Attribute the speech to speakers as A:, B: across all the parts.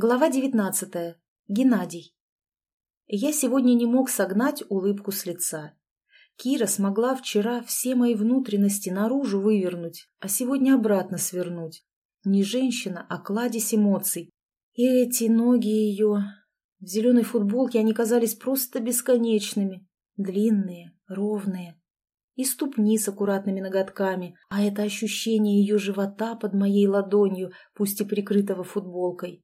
A: Глава девятнадцатая. Геннадий. Я сегодня не мог согнать улыбку с лица. Кира смогла вчера все мои внутренности наружу вывернуть, а сегодня обратно свернуть. Не женщина, а кладезь эмоций. И эти ноги ее... В зеленой футболке они казались просто бесконечными. Длинные, ровные. И ступни с аккуратными ноготками, а это ощущение ее живота под моей ладонью, пусть и прикрытого футболкой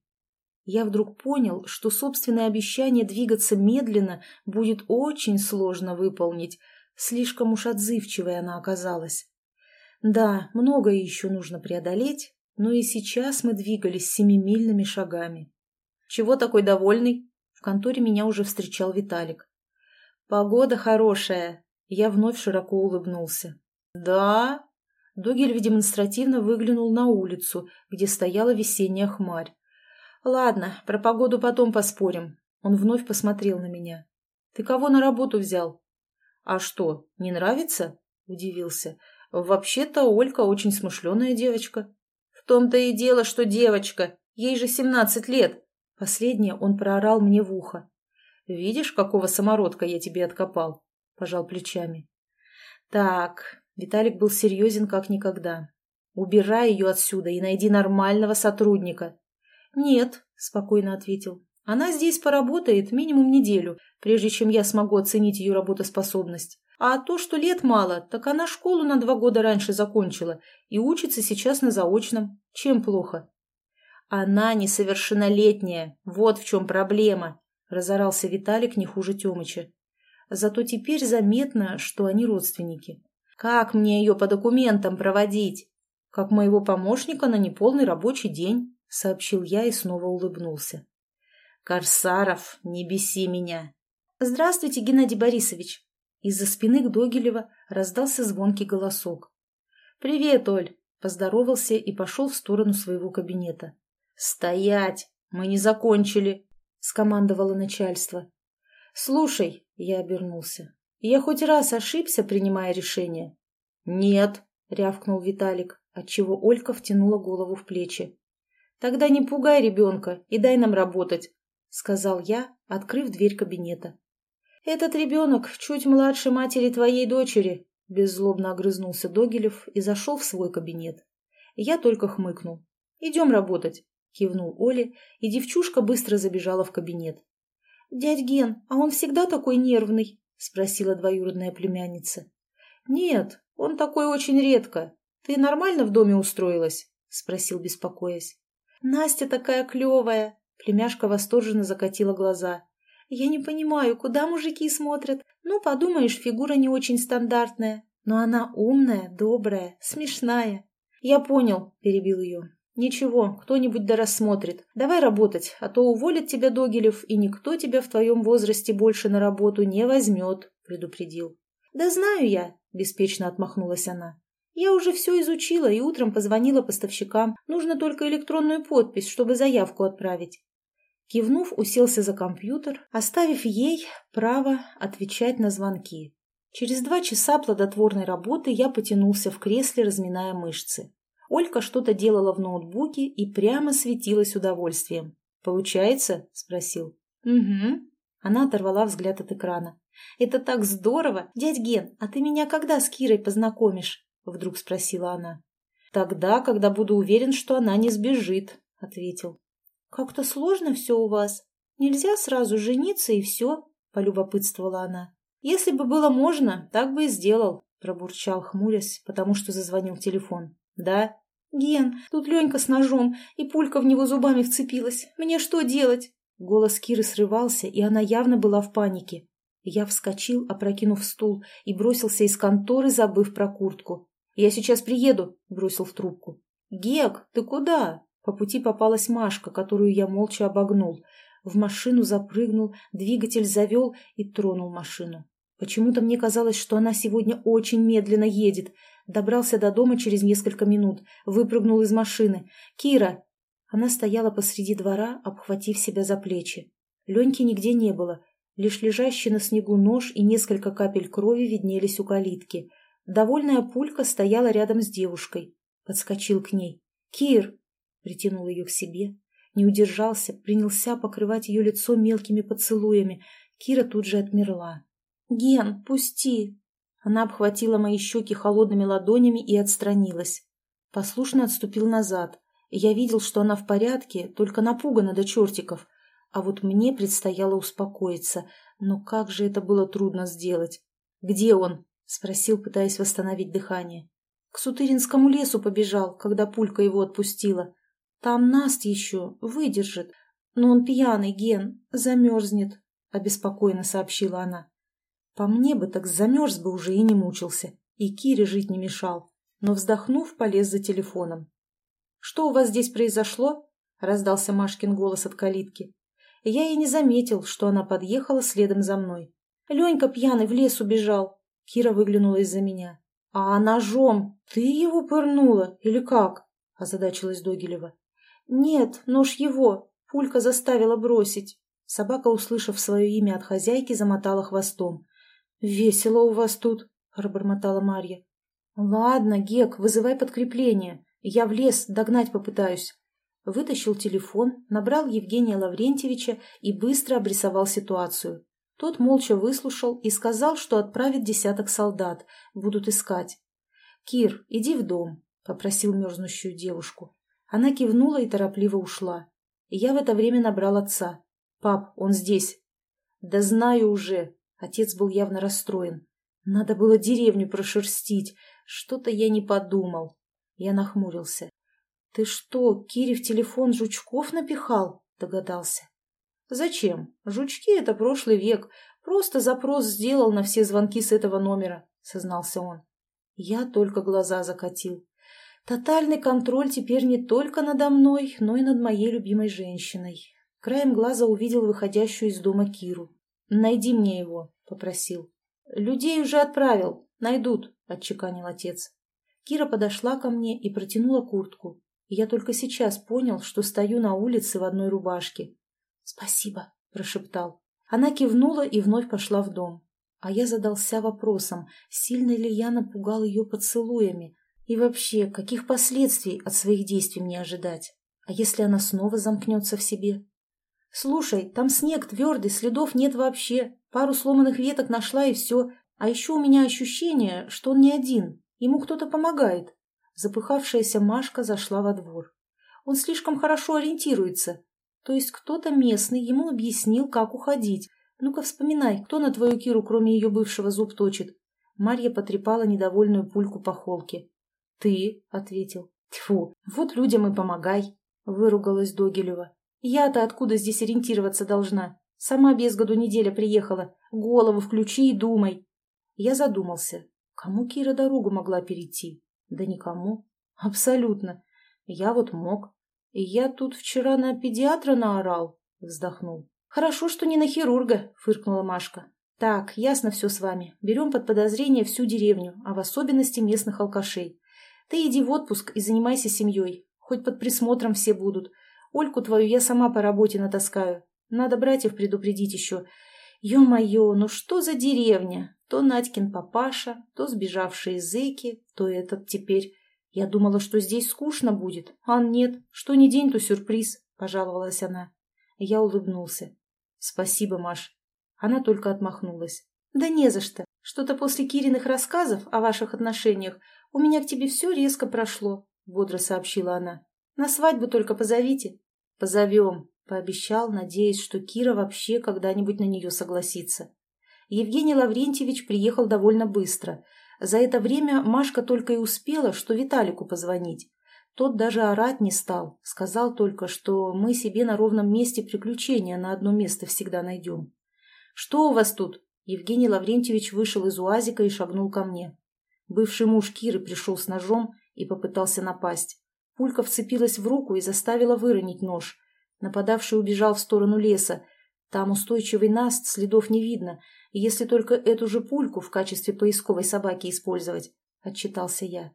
A: я вдруг понял, что собственное обещание двигаться медленно будет очень сложно выполнить. Слишком уж отзывчивой она оказалась. Да, многое еще нужно преодолеть, но и сейчас мы двигались семимильными шагами. «Чего такой довольный?» В конторе меня уже встречал Виталик. «Погода хорошая!» Я вновь широко улыбнулся. «Да?» Догель демонстративно выглянул на улицу, где стояла весенняя хмарь. «Ладно, про погоду потом поспорим». Он вновь посмотрел на меня. «Ты кого на работу взял?» «А что, не нравится?» – удивился. «Вообще-то Олька очень смышленая девочка». «В том-то и дело, что девочка. Ей же семнадцать лет». Последнее он проорал мне в ухо. «Видишь, какого самородка я тебе откопал?» – пожал плечами. «Так...» – Виталик был серьезен как никогда. «Убирай ее отсюда и найди нормального сотрудника. «Нет», — спокойно ответил. «Она здесь поработает минимум неделю, прежде чем я смогу оценить ее работоспособность. А то, что лет мало, так она школу на два года раньше закончила и учится сейчас на заочном. Чем плохо?» «Она несовершеннолетняя, вот в чем проблема», — разорался Виталик не хуже Темыча. Зато теперь заметно, что они родственники. «Как мне ее по документам проводить?» «Как моего помощника на неполный рабочий день» сообщил я и снова улыбнулся. «Корсаров, не беси меня!» «Здравствуйте, Геннадий Борисович!» Из-за спины к Догилева раздался звонкий голосок. «Привет, Оль!» – поздоровался и пошел в сторону своего кабинета. «Стоять! Мы не закончили!» – скомандовало начальство. «Слушай!» – я обернулся. «Я хоть раз ошибся, принимая решение?» «Нет!» – рявкнул Виталик, отчего Олька втянула голову в плечи. «Тогда не пугай ребенка и дай нам работать», — сказал я, открыв дверь кабинета. «Этот ребенок чуть младше матери твоей дочери», — беззлобно огрызнулся Догилев и зашел в свой кабинет. Я только хмыкнул. «Идем работать», — кивнул Оле, и девчушка быстро забежала в кабинет. «Дядь Ген, а он всегда такой нервный?» — спросила двоюродная племянница. «Нет, он такой очень редко. Ты нормально в доме устроилась?» — спросил, беспокоясь. «Настя такая клевая!» Племяшка восторженно закатила глаза. «Я не понимаю, куда мужики смотрят? Ну, подумаешь, фигура не очень стандартная. Но она умная, добрая, смешная». «Я понял», — перебил ее. «Ничего, кто-нибудь да рассмотрит. Давай работать, а то уволит тебя Догилев, и никто тебя в твоем возрасте больше на работу не возьмет», — предупредил. «Да знаю я», — беспечно отмахнулась она. Я уже все изучила и утром позвонила поставщикам. Нужно только электронную подпись, чтобы заявку отправить. Кивнув, уселся за компьютер, оставив ей право отвечать на звонки. Через два часа плодотворной работы я потянулся в кресле, разминая мышцы. Олька что-то делала в ноутбуке и прямо светилась удовольствием. «Получается?» – спросил. «Угу». Она оторвала взгляд от экрана. «Это так здорово! Дядь Ген, а ты меня когда с Кирой познакомишь?» — вдруг спросила она. «Тогда, когда буду уверен, что она не сбежит», — ответил. «Как-то сложно все у вас. Нельзя сразу жениться и все», — полюбопытствовала она. «Если бы было можно, так бы и сделал», — пробурчал, хмурясь, потому что зазвонил телефон. «Да?» «Ген, тут Ленька с ножом, и пулька в него зубами вцепилась. Мне что делать?» Голос Киры срывался, и она явно была в панике. Я вскочил, опрокинув стул, и бросился из конторы, забыв про куртку. «Я сейчас приеду», — бросил в трубку. «Гек, ты куда?» По пути попалась Машка, которую я молча обогнул. В машину запрыгнул, двигатель завел и тронул машину. Почему-то мне казалось, что она сегодня очень медленно едет. Добрался до дома через несколько минут, выпрыгнул из машины. «Кира!» Она стояла посреди двора, обхватив себя за плечи. Леньки нигде не было. Лишь лежащий на снегу нож и несколько капель крови виднелись у калитки — Довольная пулька стояла рядом с девушкой. Подскочил к ней. «Кир!» Притянул ее к себе. Не удержался, принялся покрывать ее лицо мелкими поцелуями. Кира тут же отмерла. «Ген, пусти!» Она обхватила мои щеки холодными ладонями и отстранилась. Послушно отступил назад. Я видел, что она в порядке, только напугана до чертиков. А вот мне предстояло успокоиться. Но как же это было трудно сделать. «Где он?» — спросил, пытаясь восстановить дыхание. «К Сутыринскому лесу побежал, когда пулька его отпустила. Там Наст еще выдержит. Но он пьяный, Ген, замерзнет», — обеспокоенно сообщила она. По мне бы так замерз бы уже и не мучился, и Кире жить не мешал. Но, вздохнув, полез за телефоном. «Что у вас здесь произошло?» — раздался Машкин голос от калитки. Я и не заметил, что она подъехала следом за мной. Ленька пьяный в лес убежал. Кира выглянула из-за меня. «А ножом ты его пырнула или как?» – озадачилась Догилева. «Нет, нож его. Пулька заставила бросить». Собака, услышав свое имя от хозяйки, замотала хвостом. «Весело у вас тут», — пробормотала Марья. «Ладно, Гек, вызывай подкрепление. Я в лес догнать попытаюсь». Вытащил телефон, набрал Евгения Лаврентьевича и быстро обрисовал ситуацию. Тот молча выслушал и сказал, что отправит десяток солдат, будут искать. «Кир, иди в дом», — попросил мерзнущую девушку. Она кивнула и торопливо ушла. И я в это время набрал отца. «Пап, он здесь». «Да знаю уже», Отец был явно расстроен. Надо было деревню прошерстить. Что-то я не подумал. Я нахмурился. «Ты что, Кире в телефон жучков напихал?» — догадался. «Зачем? Жучки — это прошлый век. Просто запрос сделал на все звонки с этого номера», — сознался он. Я только глаза закатил. Тотальный контроль теперь не только надо мной, но и над моей любимой женщиной. Краем глаза увидел выходящую из дома Киру. «Найди мне его», — попросил. «Людей уже отправил. Найдут», — отчеканил отец. Кира подошла ко мне и протянула куртку. Я только сейчас понял, что стою на улице в одной рубашке. «Спасибо», — прошептал. Она кивнула и вновь пошла в дом. А я задался вопросом, сильно ли я напугал ее поцелуями. И вообще, каких последствий от своих действий мне ожидать? А если она снова замкнется в себе? «Слушай, там снег твердый, следов нет вообще. Пару сломанных веток нашла и все. А еще у меня ощущение, что он не один. Ему кто-то помогает». Запыхавшаяся Машка зашла во двор. «Он слишком хорошо ориентируется. То есть кто-то местный ему объяснил, как уходить. Ну-ка вспоминай, кто на твою Киру, кроме ее бывшего, зуб точит?» Марья потрепала недовольную пульку по холке. «Ты», — ответил. «Тьфу, вот людям и помогай», — выругалась Догилева. Я-то откуда здесь ориентироваться должна? Сама без году неделя приехала. Голову включи и думай. Я задумался. Кому Кира дорогу могла перейти? Да никому. Абсолютно. Я вот мог. Я тут вчера на педиатра наорал. Вздохнул. Хорошо, что не на хирурга, фыркнула Машка. Так, ясно все с вами. Берем под подозрение всю деревню, а в особенности местных алкашей. Ты иди в отпуск и занимайся семьей. Хоть под присмотром все будут. Ольку твою я сама по работе натаскаю. Надо братьев предупредить еще. Ё-моё, ну что за деревня? То Надькин папаша, то сбежавшие зэки, то этот теперь. Я думала, что здесь скучно будет. А нет, что ни день, то сюрприз, — пожаловалась она. Я улыбнулся. Спасибо, Маш. Она только отмахнулась. Да не за что. Что-то после Кириных рассказов о ваших отношениях у меня к тебе все резко прошло, — бодро сообщила она. На свадьбу только позовите. «Позовем», — пообещал, надеясь, что Кира вообще когда-нибудь на нее согласится. Евгений Лаврентьевич приехал довольно быстро. За это время Машка только и успела, что Виталику позвонить. Тот даже орать не стал, сказал только, что мы себе на ровном месте приключения на одно место всегда найдем. «Что у вас тут?» Евгений Лаврентьевич вышел из уазика и шагнул ко мне. Бывший муж Киры пришел с ножом и попытался напасть. Пулька вцепилась в руку и заставила выронить нож. Нападавший убежал в сторону леса. Там устойчивый наст, следов не видно, если только эту же пульку в качестве поисковой собаки использовать, — отчитался я.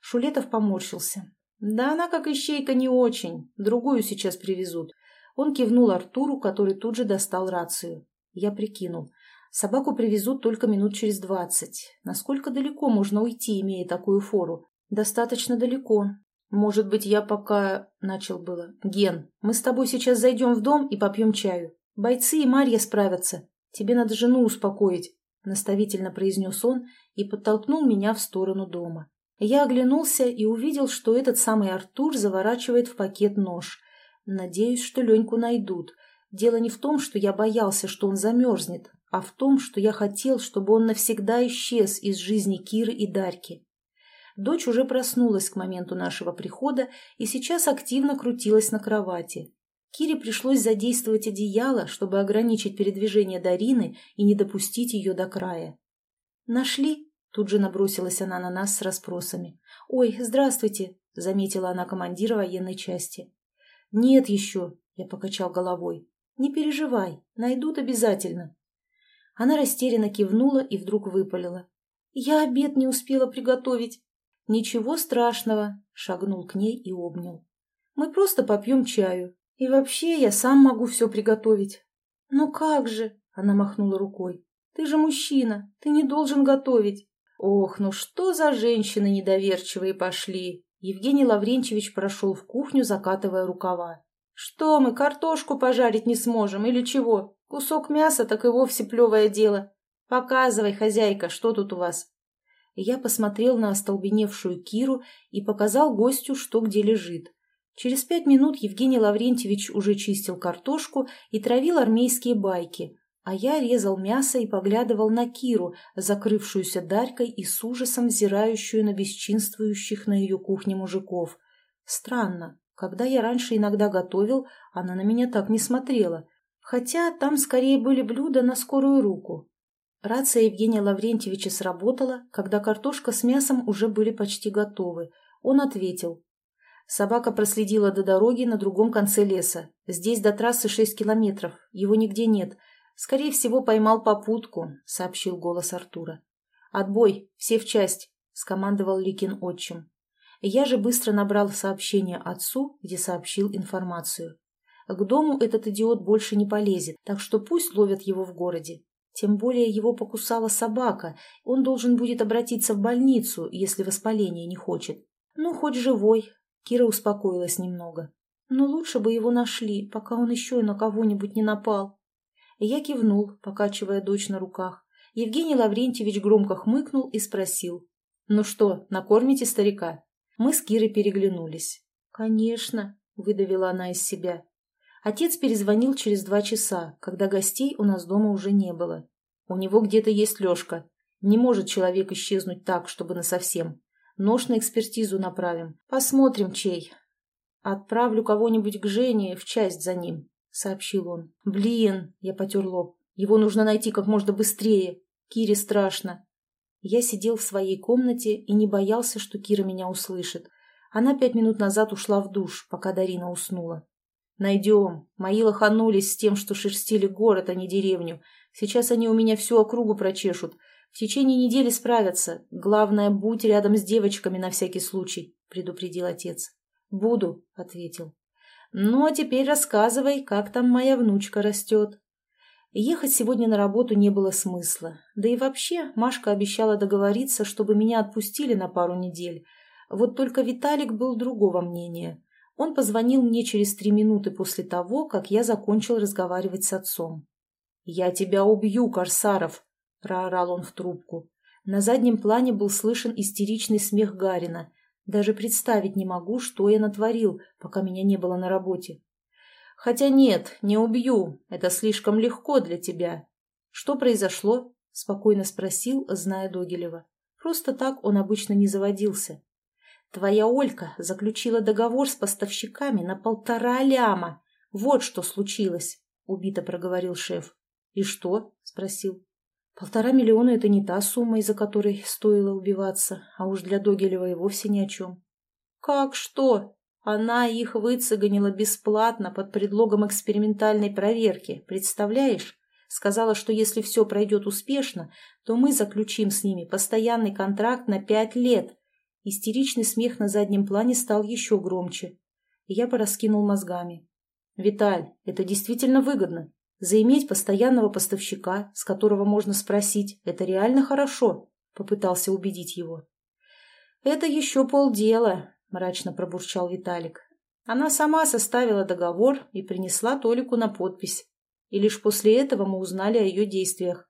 A: Шулетов поморщился. Да она как ищейка не очень, другую сейчас привезут. Он кивнул Артуру, который тут же достал рацию. Я прикинул. Собаку привезут только минут через двадцать. Насколько далеко можно уйти, имея такую фору? Достаточно далеко. «Может быть, я пока...» — начал было. «Ген, мы с тобой сейчас зайдем в дом и попьем чаю. Бойцы и Марья справятся. Тебе надо жену успокоить», — наставительно произнес он и подтолкнул меня в сторону дома. Я оглянулся и увидел, что этот самый Артур заворачивает в пакет нож. Надеюсь, что Леньку найдут. Дело не в том, что я боялся, что он замерзнет, а в том, что я хотел, чтобы он навсегда исчез из жизни Киры и Дарьки. Дочь уже проснулась к моменту нашего прихода и сейчас активно крутилась на кровати. Кире пришлось задействовать одеяло, чтобы ограничить передвижение Дарины и не допустить ее до края. «Нашли?» – тут же набросилась она на нас с расспросами. «Ой, здравствуйте!» – заметила она командира военной части. «Нет еще!» – я покачал головой. «Не переживай, найдут обязательно!» Она растерянно кивнула и вдруг выпалила. «Я обед не успела приготовить!» «Ничего страшного!» – шагнул к ней и обнял. «Мы просто попьем чаю. И вообще я сам могу все приготовить». «Ну как же?» – она махнула рукой. «Ты же мужчина, ты не должен готовить». «Ох, ну что за женщины недоверчивые пошли!» Евгений Лаврентьевич прошел в кухню, закатывая рукава. «Что мы, картошку пожарить не сможем или чего? Кусок мяса так и вовсе плевое дело. Показывай, хозяйка, что тут у вас?» Я посмотрел на остолбеневшую Киру и показал гостю, что где лежит. Через пять минут Евгений Лаврентьевич уже чистил картошку и травил армейские байки, а я резал мясо и поглядывал на Киру, закрывшуюся Дарькой и с ужасом взирающую на бесчинствующих на ее кухне мужиков. Странно, когда я раньше иногда готовил, она на меня так не смотрела, хотя там скорее были блюда на скорую руку. Рация Евгения Лаврентьевича сработала, когда картошка с мясом уже были почти готовы. Он ответил. Собака проследила до дороги на другом конце леса. Здесь до трассы шесть километров. Его нигде нет. Скорее всего, поймал попутку, сообщил голос Артура. «Отбой! Все в часть!» — скомандовал Ликин отчим. Я же быстро набрал сообщение отцу, где сообщил информацию. К дому этот идиот больше не полезет, так что пусть ловят его в городе. Тем более его покусала собака, он должен будет обратиться в больницу, если воспаление не хочет. Ну, хоть живой. Кира успокоилась немного. Но лучше бы его нашли, пока он еще и на кого-нибудь не напал. Я кивнул, покачивая дочь на руках. Евгений Лаврентьевич громко хмыкнул и спросил. «Ну что, накормите старика?» Мы с Кирой переглянулись. «Конечно», — выдавила она из себя. Отец перезвонил через два часа, когда гостей у нас дома уже не было. У него где-то есть Лешка. Не может человек исчезнуть так, чтобы насовсем. Нож на экспертизу направим. Посмотрим, чей. Отправлю кого-нибудь к Жене в часть за ним, — сообщил он. Блин, я потер лоб. Его нужно найти как можно быстрее. Кире страшно. Я сидел в своей комнате и не боялся, что Кира меня услышит. Она пять минут назад ушла в душ, пока Дарина уснула. Найдем. Мои лоханулись с тем, что шерстили город, а не деревню. Сейчас они у меня всю округу прочешут. В течение недели справятся. Главное, будь рядом с девочками на всякий случай, предупредил отец. Буду, ответил. Ну, а теперь рассказывай, как там моя внучка растет. Ехать сегодня на работу не было смысла. Да и вообще, Машка обещала договориться, чтобы меня отпустили на пару недель. Вот только Виталик был другого мнения. Он позвонил мне через три минуты после того, как я закончил разговаривать с отцом. «Я тебя убью, Корсаров!» – проорал он в трубку. На заднем плане был слышен истеричный смех Гарина. Даже представить не могу, что я натворил, пока меня не было на работе. «Хотя нет, не убью. Это слишком легко для тебя». «Что произошло?» – спокойно спросил, зная Догилева. Просто так он обычно не заводился. Твоя Олька заключила договор с поставщиками на полтора ляма. Вот что случилось, — убито проговорил шеф. — И что? — спросил. Полтора миллиона — это не та сумма, из-за которой стоило убиваться, а уж для Догилева и вовсе ни о чем. — Как что? Она их выцеганила бесплатно под предлогом экспериментальной проверки, представляешь? Сказала, что если все пройдет успешно, то мы заключим с ними постоянный контракт на пять лет — Истеричный смех на заднем плане стал еще громче. Я пораскинул мозгами. «Виталь, это действительно выгодно. Заиметь постоянного поставщика, с которого можно спросить, это реально хорошо», — попытался убедить его. «Это еще полдела. мрачно пробурчал Виталик. Она сама составила договор и принесла Толику на подпись. И лишь после этого мы узнали о ее действиях.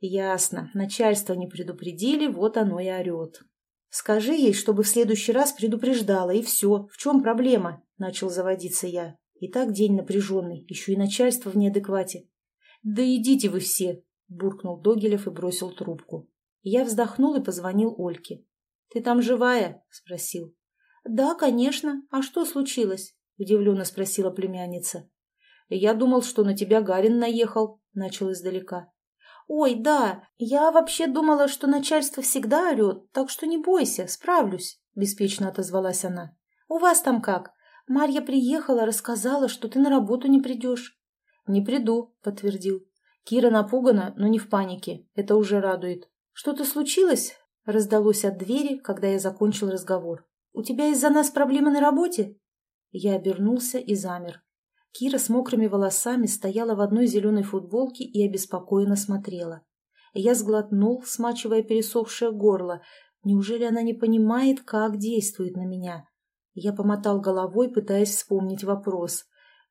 A: Ясно, начальство не предупредили, вот оно и орет. Скажи ей, чтобы в следующий раз предупреждала, и все. В чем проблема? Начал заводиться я. И так день напряженный, еще и начальство в неадеквате. Да идите вы все, буркнул Догилев и бросил трубку. Я вздохнул и позвонил Ольке. «Ты там живая?» – спросил. «Да, конечно. А что случилось?» – удивленно спросила племянница. «Я думал, что на тебя Гарин наехал», – начал издалека. «Ой, да, я вообще думала, что начальство всегда орет, так что не бойся, справлюсь», – беспечно отозвалась она. «У вас там как? Марья приехала, рассказала, что ты на работу не придешь». «Не приду», – подтвердил. Кира напугана, но не в панике. Это уже радует. «Что-то случилось?» – раздалось от двери, когда я закончил разговор. «У тебя из-за нас проблемы на работе?» Я обернулся и замер. Кира с мокрыми волосами стояла в одной зеленой футболке и обеспокоенно смотрела. Я сглотнул, смачивая пересохшее горло. Неужели она не понимает, как действует на меня? Я помотал головой, пытаясь вспомнить вопрос.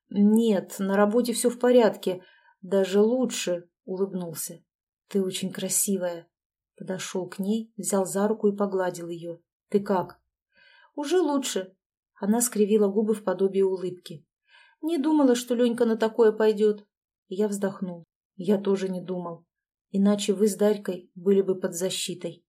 A: «Нет, на работе все в порядке. Даже лучше», — улыбнулся. «Ты очень красивая», Подошел к ней, взял за руку и погладил ее. «Ты как?» «Уже лучше». Она скривила губы в подобие улыбки. «Не думала, что Ленька на такое пойдет». Я вздохнул. «Я тоже не думал. Иначе вы с Дарькой были бы под защитой».